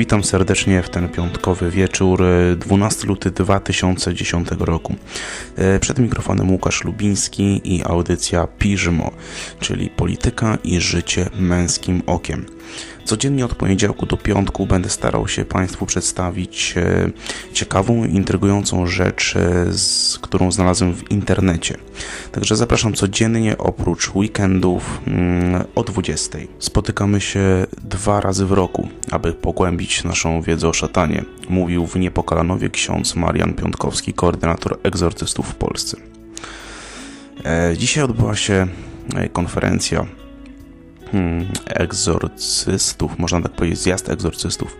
Witam serdecznie w ten piątkowy wieczór, 12 luty 2010 roku. E, przed mikrofonem Łukasz Lubiński i audycja Piżmo, czyli polityka i życie męskim okiem. Codziennie od poniedziałku do piątku będę starał się Państwu przedstawić e, ciekawą, intrygującą rzecz, e, z, którą znalazłem w internecie. Także zapraszam codziennie oprócz weekendów mm, o 20. Spotykamy się dwa razy w roku, aby pogłębić naszą wiedzę o szatanie, mówił w Niepokalanowie ksiądz Marian Piątkowski, koordynator egzorcystów w Polsce. E, dzisiaj odbyła się konferencja hmm, egzorcystów, można tak powiedzieć, zjazd egzorcystów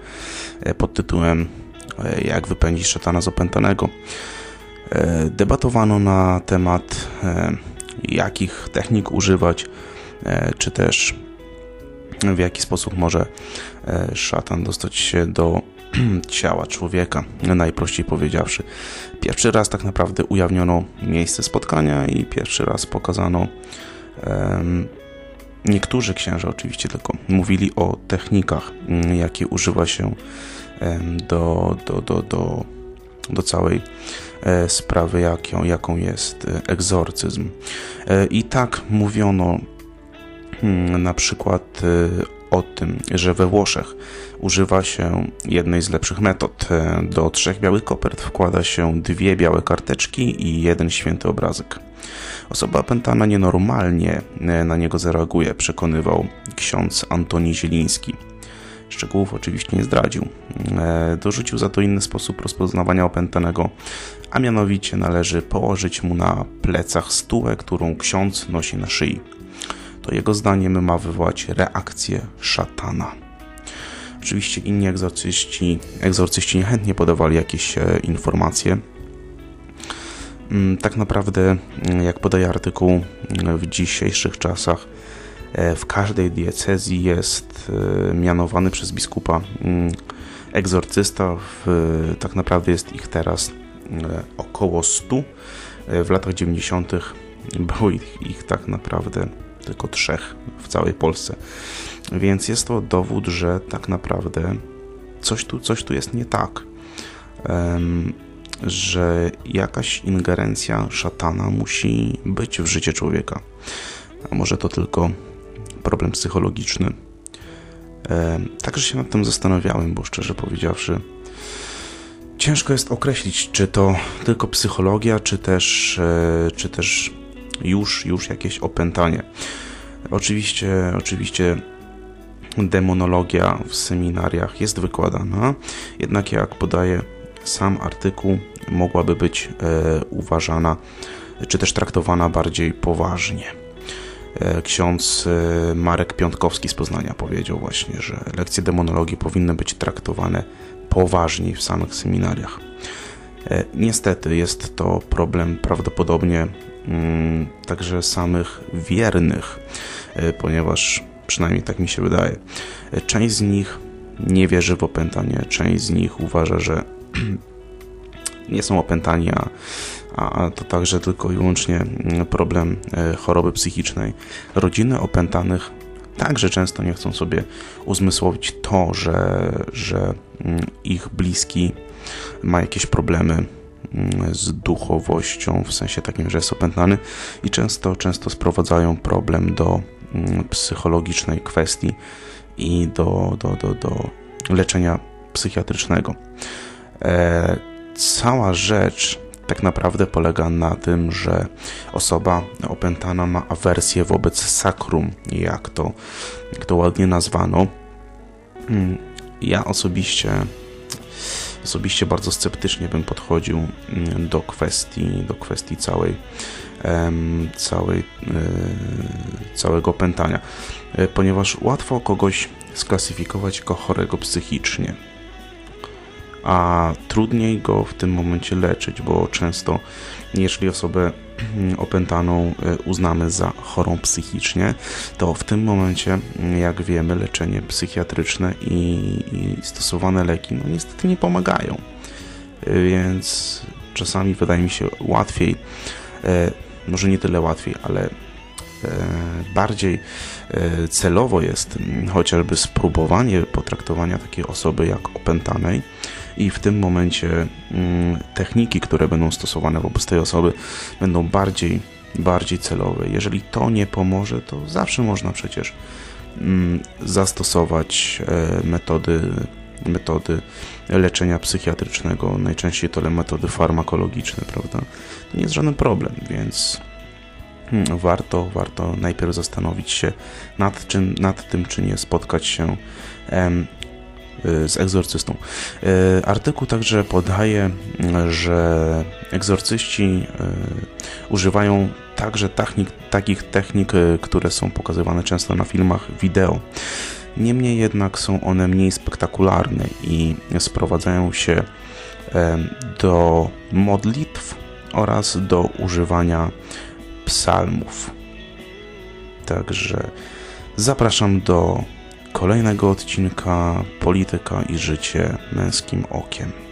e, pod tytułem e, Jak wypędzić szatana z opętanego. E, debatowano na temat jakich technik używać, czy też w jaki sposób może szatan dostać się do ciała człowieka, najprościej powiedziawszy. Pierwszy raz tak naprawdę ujawniono miejsce spotkania i pierwszy raz pokazano Niektórzy księża oczywiście tylko mówili o technikach, mm, jakie używa się do, do, do, do, do całej e, sprawy, jaką, jaką jest e, egzorcyzm. E, I tak mówiono na przykład o tym, że we Włoszech używa się jednej z lepszych metod. Do trzech białych kopert wkłada się dwie białe karteczki i jeden święty obrazek. Osoba opętana nienormalnie e, na niego zareaguje, przekonywał ksiądz Antoni Zieliński. Szczegółów oczywiście nie zdradził. E, dorzucił za to inny sposób rozpoznawania opętanego, a mianowicie należy położyć mu na plecach stułę, którą ksiądz nosi na szyi. To jego zdaniem ma wywołać reakcję szatana. Oczywiście inni egzorcyści, egzorcyści niechętnie podawali jakieś e, informacje, Mm, tak naprawdę, mm, jak podaje artykuł, mm, w dzisiejszych czasach e, w każdej diecezji jest e, mianowany przez biskupa egzorcysta. Tak naprawdę jest ich teraz około 100. W latach 90. było ich, ich tak naprawdę tylko trzech w całej Polsce. Więc jest to dowód, że tak naprawdę coś tu, coś tu jest nie tak że jakaś ingerencja szatana musi być w życie człowieka. A może to tylko problem psychologiczny. Także się nad tym zastanawiałem, bo szczerze powiedziawszy, ciężko jest określić, czy to tylko psychologia, czy też, e, czy też już, już jakieś opętanie. Oczywiście, oczywiście demonologia w seminariach jest wykładana, jednak jak podaje sam artykuł mogłaby być e, uważana czy też traktowana bardziej poważnie. E, ksiądz e, Marek Piątkowski z Poznania powiedział właśnie, że lekcje demonologii powinny być traktowane poważniej w samych seminariach. Niestety jest to problem prawdopodobnie także samych wiernych, ponieważ przynajmniej tak mi się wydaje, część z nich nie wierzy w opętanie, część z nich uważa, że nie są opętani, a, a to także tylko i wyłącznie mm, problem e, choroby psychicznej. Rodziny opętanych także często nie chcą sobie uzmysłowić to, że, że mm, ich bliski ma jakieś problemy mm, z duchowością, w sensie takim, że jest opętany i często, często sprowadzają problem do psychologicznej kwestii i do, do, do, do leczenia psychiatrycznego. E, cała rzecz tak naprawdę polega na tym, że osoba opętana ma awersję wobec sakrum, jak to, jak to ładnie nazwano. Mm, ja osobiście osobiście bardzo sceptycznie bym podchodził mm, do kwestii, do kwestii całej, całej, e, całego opętania, e, ponieważ łatwo kogoś sklasyfikować jako chorego psychicznie a trudniej go w tym momencie leczyć, bo często, jeżeli osobę opętaną e, uznamy za chorą psychicznie, to w tym momencie, jak wiemy, leczenie psychiatryczne i, i stosowane leki no niestety nie pomagają. E, więc czasami wydaje mi się łatwiej, e, może nie tyle łatwiej, ale bardziej celowo jest chociażby spróbowanie potraktowania takiej osoby jak opętanej i w tym momencie techniki, które będą stosowane wobec tej osoby będą bardziej, bardziej celowe. Jeżeli to nie pomoże, to zawsze można przecież zastosować metody metody leczenia psychiatrycznego, najczęściej to metody farmakologiczne, prawda? To nie jest żaden problem, więc hmm, warto, warto najpierw zastanowić się nad, czym, nad tym, czy nie spotkać się z egzorcystą. Y, artykuł także podaje, że egzorcyści y, używają także technik, takich technik, które są pokazywane często na filmach wideo. Niemniej jednak są one mniej spektakularne i sprowadzają się do modlitw oraz do używania psalmów. Także zapraszam do kolejnego odcinka Polityka i życie męskim okiem.